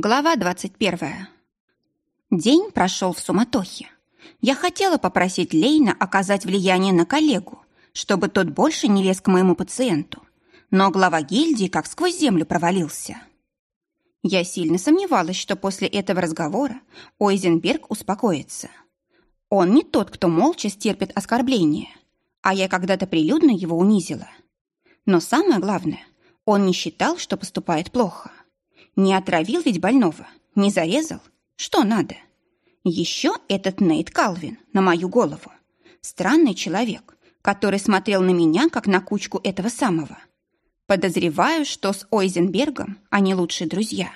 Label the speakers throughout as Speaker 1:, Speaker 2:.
Speaker 1: Глава 21. День прошел в суматохе. Я хотела попросить Лейна оказать влияние на коллегу, чтобы тот больше не лез к моему пациенту. Но глава гильдии как сквозь землю провалился. Я сильно сомневалась, что после этого разговора Ойзенберг успокоится. Он не тот, кто молча стерпит оскорбления, а я когда-то прилюдно его унизила. Но самое главное, он не считал, что поступает плохо. Не отравил ведь больного, не зарезал. Что надо? Еще этот Нейт Калвин на мою голову. Странный человек, который смотрел на меня, как на кучку этого самого. Подозреваю, что с Ойзенбергом они лучшие друзья.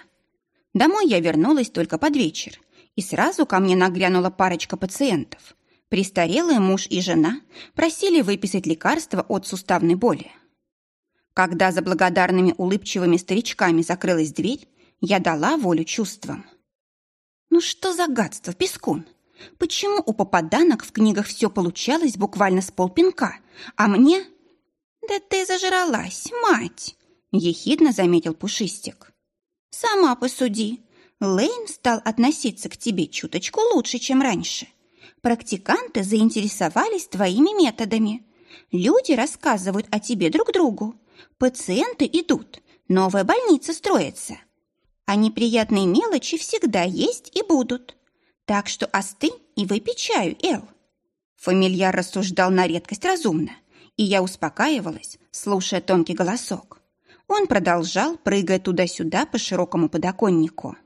Speaker 1: Домой я вернулась только под вечер, и сразу ко мне нагрянула парочка пациентов. Престарелый муж и жена просили выписать лекарства от суставной боли. Когда за благодарными улыбчивыми старичками закрылась дверь, я дала волю чувствам. Ну что за гадство, Пескун? Почему у попаданок в книгах все получалось буквально с полпинка, а мне... Да ты зажралась, мать! Ехидно заметил Пушистик. Сама посуди. Лейн стал относиться к тебе чуточку лучше, чем раньше. Практиканты заинтересовались твоими методами. Люди рассказывают о тебе друг другу. Пациенты идут. Новая больница строится. А неприятные мелочи всегда есть и будут. Так что остынь и выпей чаю, Эл. Фамильяр рассуждал на редкость разумно, и я успокаивалась, слушая тонкий голосок. Он продолжал, прыгая туда-сюда по широкому подоконнику.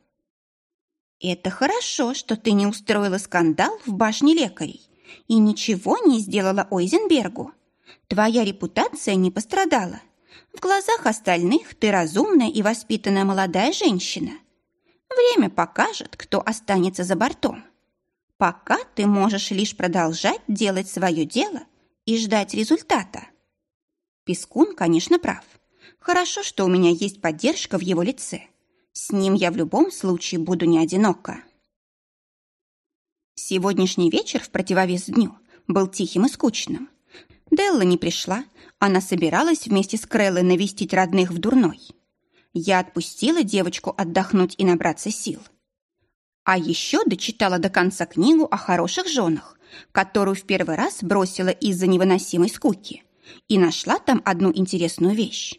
Speaker 1: «Это хорошо, что ты не устроила скандал в башне лекарей и ничего не сделала Ойзенбергу. Твоя репутация не пострадала, в глазах остальных ты разумная и воспитанная молодая женщина. Время покажет, кто останется за бортом. Пока ты можешь лишь продолжать делать свое дело и ждать результата. Пескун, конечно, прав. Хорошо, что у меня есть поддержка в его лице. С ним я в любом случае буду не одинока. Сегодняшний вечер в противовес дню был тихим и скучным. Делла не пришла, она собиралась вместе с Креллой навестить родных в Дурной. Я отпустила девочку отдохнуть и набраться сил. А еще дочитала до конца книгу о хороших женах, которую в первый раз бросила из-за невыносимой скуки, и нашла там одну интересную вещь.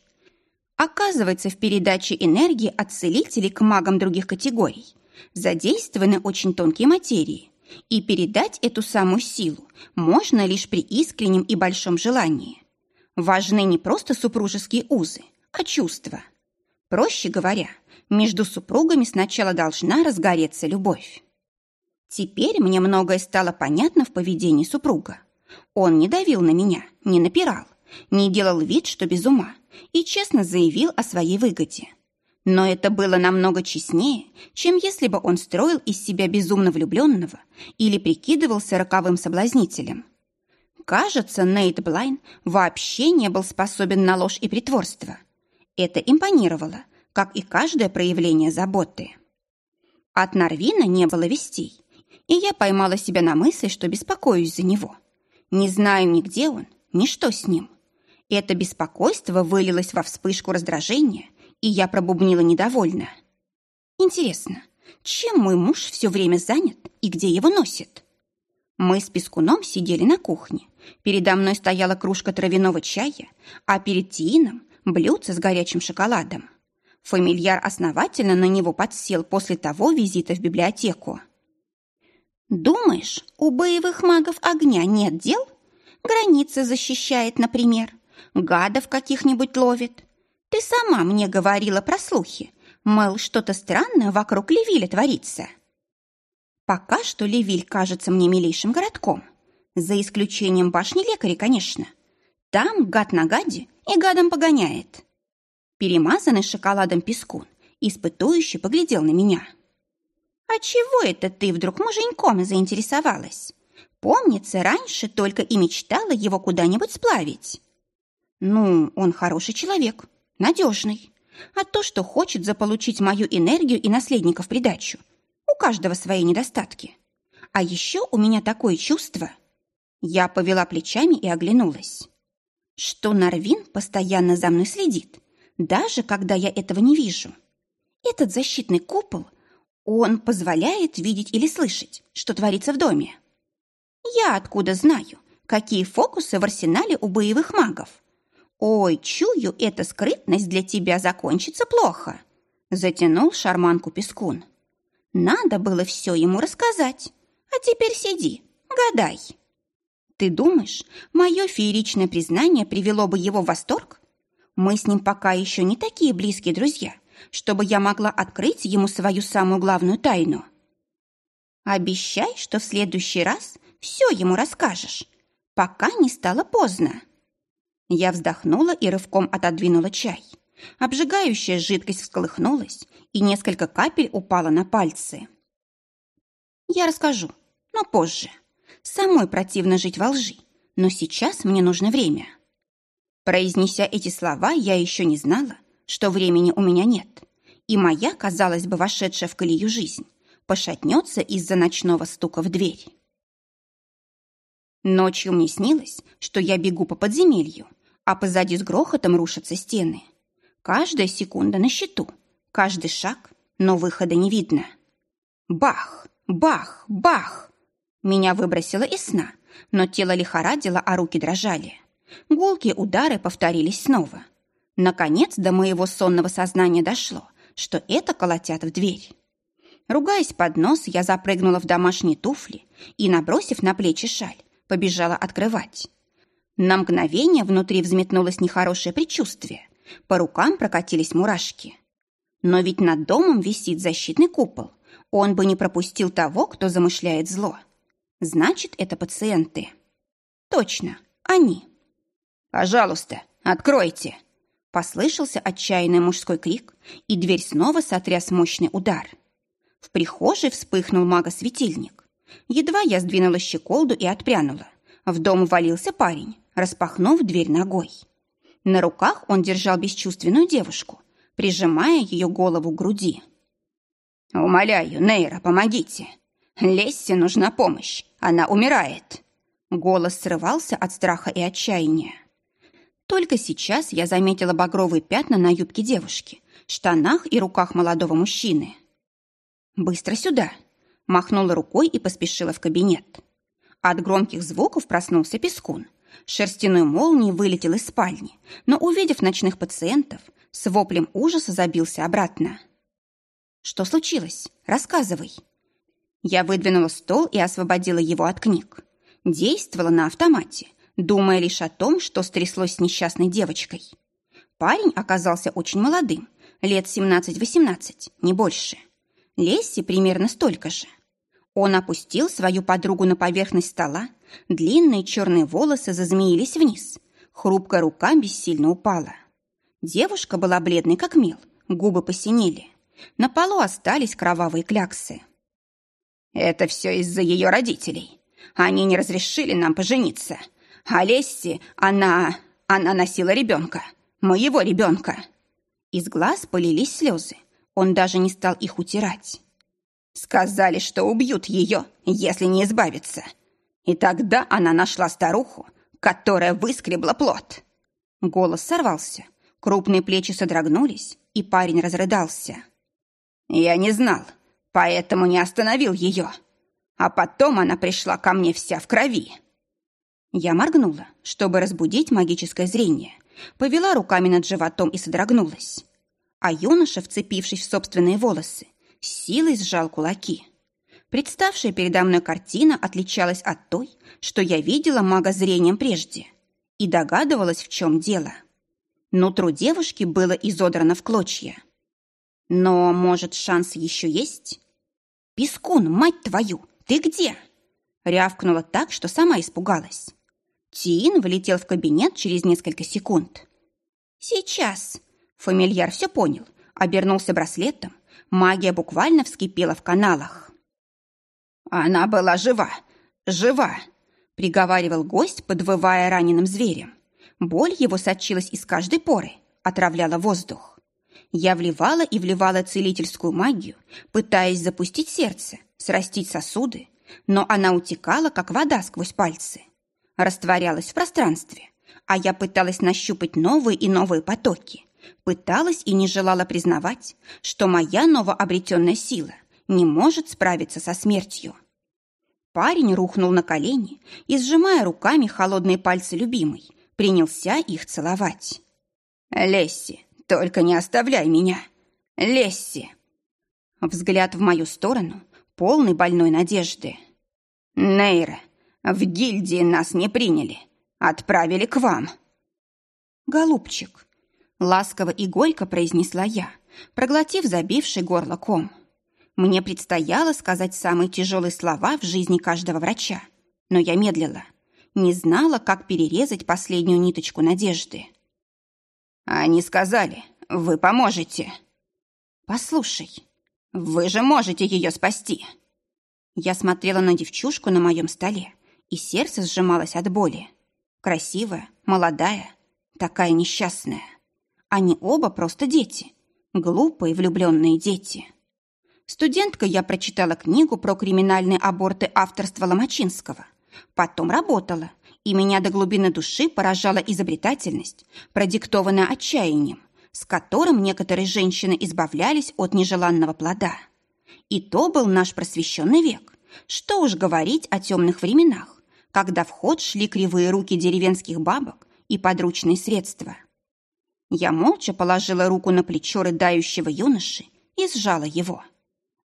Speaker 1: Оказывается, в передаче энергии от целителей к магам других категорий задействованы очень тонкие материи, и передать эту самую силу можно лишь при искреннем и большом желании. Важны не просто супружеские узы, а чувства. Проще говоря, между супругами сначала должна разгореться любовь. Теперь мне многое стало понятно в поведении супруга. Он не давил на меня, не напирал, не делал вид, что без ума, и честно заявил о своей выгоде. Но это было намного честнее, чем если бы он строил из себя безумно влюбленного или прикидывался роковым соблазнителем. Кажется, Нейт Блайн вообще не был способен на ложь и притворство. Это импонировало, как и каждое проявление заботы. От Нарвина не было вестей, и я поймала себя на мысли, что беспокоюсь за него. Не знаю ни где он, ни что с ним. Это беспокойство вылилось во вспышку раздражения, и я пробубнила недовольно. Интересно, чем мой муж все время занят и где его носит? Мы с Пескуном сидели на кухне. Передо мной стояла кружка травяного чая, а перед Тиином – блюдце с горячим шоколадом. Фамильяр основательно на него подсел после того визита в библиотеку. «Думаешь, у боевых магов огня нет дел? Границы защищает, например. Гадов каких-нибудь ловит. Ты сама мне говорила про слухи. Мол, что-то странное вокруг Левиля творится». Пока что Левиль кажется мне милейшим городком. За исключением башни лекаря, конечно. Там гад на гаде и гадом погоняет. Перемазанный шоколадом пескун испытующе поглядел на меня. «А чего это ты вдруг муженьком заинтересовалась? Помнится, раньше только и мечтала его куда-нибудь сплавить». «Ну, он хороший человек, надежный. А то, что хочет заполучить мою энергию и наследника в придачу, у каждого свои недостатки. А еще у меня такое чувство. Я повела плечами и оглянулась. Что Нарвин постоянно за мной следит, даже когда я этого не вижу. этот защитный купол, он позволяет видеть или слышать, что творится в доме. Я откуда знаю, какие фокусы в арсенале у боевых магов? Ой, чую, эта скрытность для тебя закончится плохо. Затянул шарманку Пескун. Надо было все ему рассказать. А теперь сиди, гадай. Ты думаешь, мое фееричное признание привело бы его в восторг? Мы с ним пока еще не такие близкие друзья, чтобы я могла открыть ему свою самую главную тайну. Обещай, что в следующий раз все ему расскажешь, пока не стало поздно. Я вздохнула и рывком отодвинула чай. Обжигающая жидкость всколыхнулась, и несколько капель упало на пальцы. Я расскажу, но позже. Самой противно жить во лжи, но сейчас мне нужно время. Произнеся эти слова, я еще не знала, что времени у меня нет, и моя, казалось бы, вошедшая в колею жизнь, пошатнется из-за ночного стука в дверь. Ночью мне снилось, что я бегу по подземелью, а позади с грохотом рушатся стены. Каждая секунда на счету, каждый шаг, но выхода не видно. Бах, бах, бах! Меня выбросило из сна, но тело лихорадило, а руки дрожали. Гулкие удары повторились снова. Наконец до моего сонного сознания дошло, что это колотят в дверь. Ругаясь под нос, я запрыгнула в домашние туфли и, набросив на плечи шаль, побежала открывать. На мгновение внутри взметнулось нехорошее предчувствие. По рукам прокатились мурашки. Но ведь над домом висит защитный купол. Он бы не пропустил того, кто замышляет зло. Значит, это пациенты. Точно, они. «Пожалуйста, откройте!» Послышался отчаянный мужской крик, и дверь снова сотряс мощный удар. В прихожей вспыхнул магосветильник. Едва я сдвинула щеколду и отпрянула. В дом валился парень, распахнув дверь ногой. На руках он держал бесчувственную девушку, прижимая ее голову к груди. «Умоляю, Нейра, помогите! Лессе нужна помощь, она умирает!» Голос срывался от страха и отчаяния. Только сейчас я заметила багровые пятна на юбке девушки, штанах и руках молодого мужчины. «Быстро сюда!» Махнула рукой и поспешила в кабинет. От громких звуков проснулся Пескун. Шерстяной молнией вылетел из спальни, но, увидев ночных пациентов, с воплем ужаса забился обратно. «Что случилось? Рассказывай». Я выдвинула стол и освободила его от книг. Действовала на автомате, думая лишь о том, что стряслось с несчастной девочкой. Парень оказался очень молодым, лет 17-18, не больше. Лесси примерно столько же. Он опустил свою подругу на поверхность стола, длинные черные волосы зазмеились вниз, хрупкая рука бессильно упала. Девушка была бледной, как мел, губы посинели. На полу остались кровавые кляксы. «Это все из-за ее родителей. Они не разрешили нам пожениться», а она... она носила ребенка. Моего ребенка. Из глаз полились слезы. Он даже не стал их утирать. Сказали, что убьют ее, если не избавиться. И тогда она нашла старуху, которая выскребла плод. Голос сорвался, крупные плечи содрогнулись, и парень разрыдался. Я не знал, поэтому не остановил ее. А потом она пришла ко мне вся в крови. Я моргнула, чтобы разбудить магическое зрение, повела руками над животом и содрогнулась. А юноша, вцепившись в собственные волосы, силой сжал кулаки. Представшая передо мной картина отличалась от той, что я видела мага зрением прежде, и догадывалась, в чем дело. Нутро девушки было изодрано в клочья. Но, может, шанс еще есть? «Пескун, мать твою, ты где?» Рявкнула так, что сама испугалась. Тиин влетел в кабинет через несколько секунд. «Сейчас!» Фамильяр все понял, обернулся браслетом. Магия буквально вскипела в каналах. «Она была жива! Жива!» приговаривал гость, подвывая раненым зверем. Боль его сочилась из каждой поры, отравляла воздух. Я вливала и вливала целительскую магию, пытаясь запустить сердце, срастить сосуды, но она утекала, как вода сквозь пальцы растворялась в пространстве, а я пыталась нащупать новые и новые потоки, Пыталась и не желала признавать, что моя новообретенная сила не может справиться со смертью. Парень рухнул на колени и, сжимая руками холодные пальцы любимой, принялся их целовать. «Лесси, только не оставляй меня! Лесси!» Взгляд в мою сторону, полный больной надежды. «Нейра, в гильдии нас не приняли. Отправили к вам».
Speaker 2: «Голубчик», — ласково и горько произнесла я, проглотив забивший горло ком. Мне предстояло сказать самые тяжелые слова в жизни каждого врача, но я медлила, не знала, как перерезать последнюю ниточку надежды.
Speaker 1: «Они сказали, вы поможете».
Speaker 2: «Послушай,
Speaker 1: вы же можете ее спасти».
Speaker 2: Я смотрела на девчушку на моем столе, и сердце сжималось от боли. Красивая, молодая, такая несчастная. Они оба просто дети. Глупые влюбленные дети. Студенткой я прочитала книгу про криминальные аборты авторства Ломачинского. Потом работала, и меня до глубины души поражала изобретательность, продиктованная отчаянием, с которым некоторые женщины избавлялись от нежеланного плода. И то был наш просвещенный век. Что уж говорить о темных временах, когда в ход шли кривые руки деревенских бабок и подручные средства. Я молча положила руку на плечо рыдающего юноши и сжала его.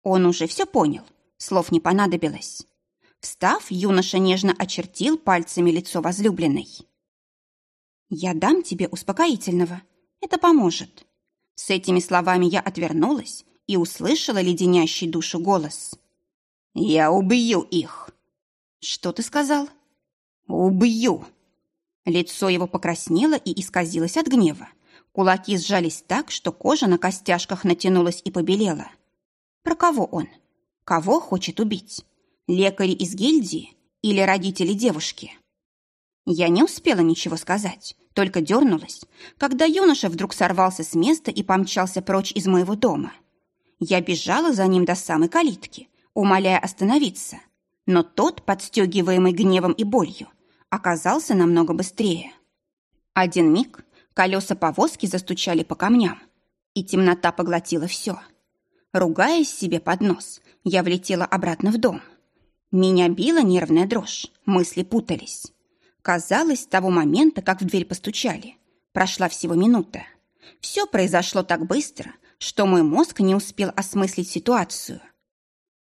Speaker 2: Он уже все понял, слов не понадобилось. Встав, юноша нежно очертил пальцами лицо возлюбленной. «Я дам тебе успокоительного. Это поможет». С этими словами я отвернулась и услышала леденящий душу голос.
Speaker 1: «Я убью их!»
Speaker 2: «Что ты сказал?»
Speaker 1: «Убью!»
Speaker 2: Лицо его покраснело и исказилось от гнева. Кулаки сжались так, что кожа на костяшках натянулась и побелела. Про кого он? Кого хочет убить? Лекари из гильдии или родители девушки? Я не успела ничего сказать, только дернулась, когда юноша вдруг сорвался с места и помчался прочь из моего дома. Я бежала за ним до самой калитки, умоляя остановиться, но тот, подстегиваемый гневом и болью, оказался намного быстрее. Один миг колеса повозки застучали по камням, и темнота поглотила все. Ругаясь себе под нос, я влетела обратно в дом. Меня била нервная дрожь, мысли путались. Казалось, с того момента, как в дверь постучали, прошла всего минута. Все произошло так быстро, что мой мозг не успел осмыслить ситуацию.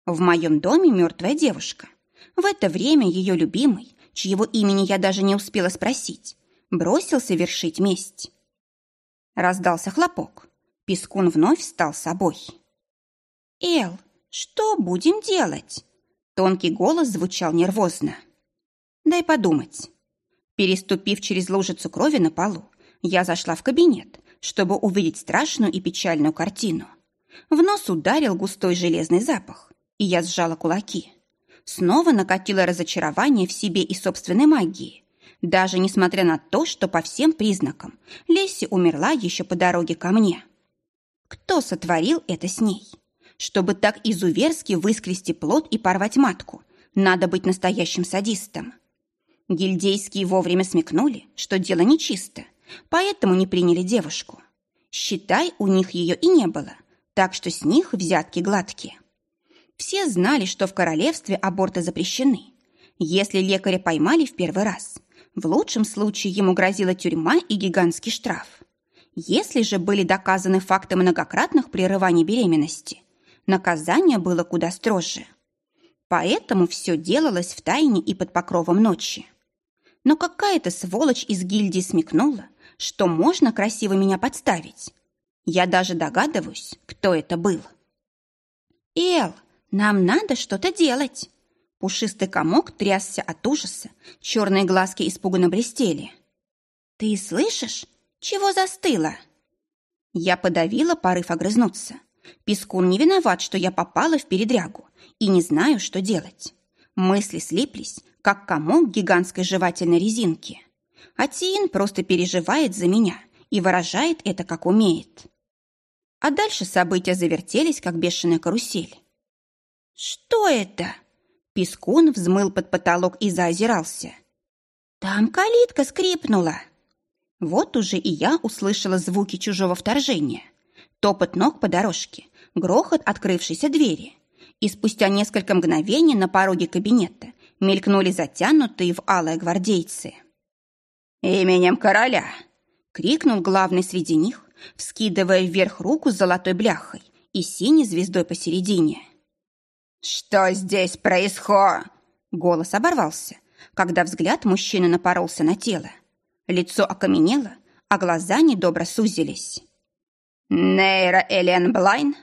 Speaker 2: В моем доме мертвая девушка. В это время ее любимый чьего имени я даже не успела спросить, бросился вершить месть. Раздался хлопок. Пескун вновь стал собой. «Эл, что будем делать?» Тонкий голос звучал нервозно. «Дай подумать». Переступив через лужицу крови на полу, я зашла в кабинет, чтобы увидеть страшную и печальную картину. В нос ударил густой железный запах, и я сжала кулаки. Снова накатило разочарование в себе и собственной магии. Даже несмотря на то, что по всем признакам Лесси умерла еще по дороге ко мне. Кто сотворил это с ней? Чтобы так изуверски выскрести плод и порвать матку, надо быть настоящим садистом. Гильдейские вовремя смекнули, что дело нечисто, поэтому не приняли девушку. Считай, у них ее и не было, так что с них взятки гладкие. Все знали, что в королевстве аборты запрещены. Если лекаря поймали в первый раз, в лучшем случае ему грозила тюрьма и гигантский штраф. Если же были доказаны факты многократных прерываний беременности, наказание было куда строже. Поэтому все делалось в тайне и под покровом ночи. Но какая-то сволочь из гильдии смекнула, что можно красиво меня подставить. Я даже догадываюсь, кто это был. «Эл, нам надо что-то делать!» Пушистый комок трясся от ужаса, черные глазки испуганно блестели. «Ты слышишь? Чего застыло?» Я подавила порыв огрызнуться. Пескун не виноват, что я попала в передрягу и не знаю, что делать. Мысли слиплись, как комок гигантской жевательной резинки. А Тиин просто переживает за меня и выражает это, как умеет. А дальше события завертелись, как бешеная карусель. «Что это?» Пескун взмыл под потолок и заозирался. «Там калитка скрипнула».
Speaker 1: Вот уже и я услышала звуки чужого вторжения. Топот ног по дорожке, грохот открывшейся двери. И спустя несколько мгновений на пороге кабинета мелькнули затянутые в алое гвардейцы.
Speaker 2: «Именем короля!»
Speaker 1: — крикнул главный среди них, вскидывая вверх руку с золотой бляхой и синей звездой посередине.
Speaker 2: «Что здесь происходит?»
Speaker 1: Голос оборвался, когда взгляд мужчины напоролся на тело. Лицо окаменело, а глаза недобро сузились.
Speaker 2: «Нейра Элен Блайн?»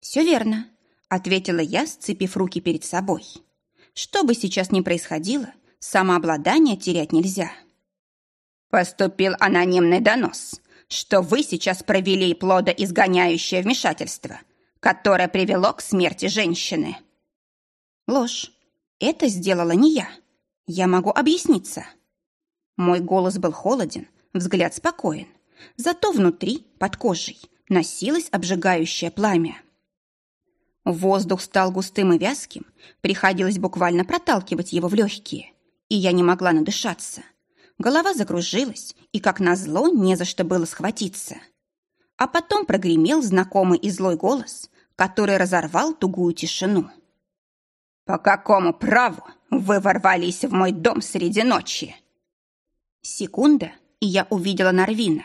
Speaker 1: «Все верно», — ответила я, сцепив руки перед собой. «Что бы сейчас ни происходило, самообладание терять нельзя».
Speaker 2: «Поступил анонимный донос, что вы сейчас провели плодоизгоняющее вмешательство, которое привело к смерти женщины».
Speaker 1: «Ложь. Это сделала не я. Я могу объясниться». Мой голос был холоден, взгляд спокоен. Зато внутри, под кожей, носилось обжигающее пламя. Воздух стал густым и вязким, приходилось буквально проталкивать его в легкие, и я не могла надышаться. Голова закружилась, и, как назло, не за что было схватиться. А потом прогремел знакомый и злой голос, который разорвал тугую тишину.
Speaker 2: «По какому праву вы ворвались в мой дом среди ночи?»
Speaker 1: Секунда, и я увидела Нарвина.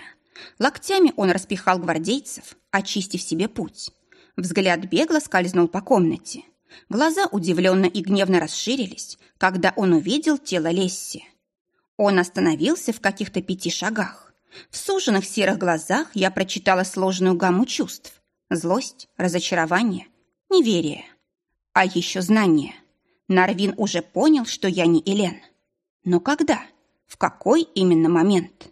Speaker 1: Локтями он распихал гвардейцев, очистив себе путь. Взгляд бегло скользнул по комнате. Глаза удивленно и гневно расширились, когда он увидел тело Лесси. Он остановился в каких-то пяти шагах. В суженных серых глазах я прочитала сложную гамму чувств. Злость, разочарование, неверие. А еще знание. Нарвин уже понял, что я не Элен. Но когда? В какой именно момент?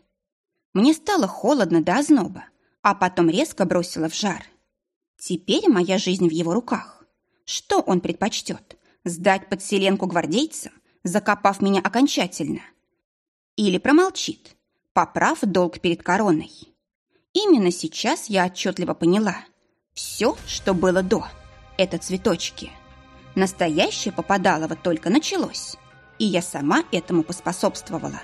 Speaker 1: Мне стало холодно до озноба, а потом резко бросило в жар. Теперь моя жизнь в его руках. Что он предпочтет? Сдать подселенку гвардейцам, закопав меня окончательно? Или промолчит, поправ долг перед короной? Именно сейчас я отчетливо поняла. Все, что было до, это цветочки. Настоящее попадалово только началось, и я сама этому поспособствовала.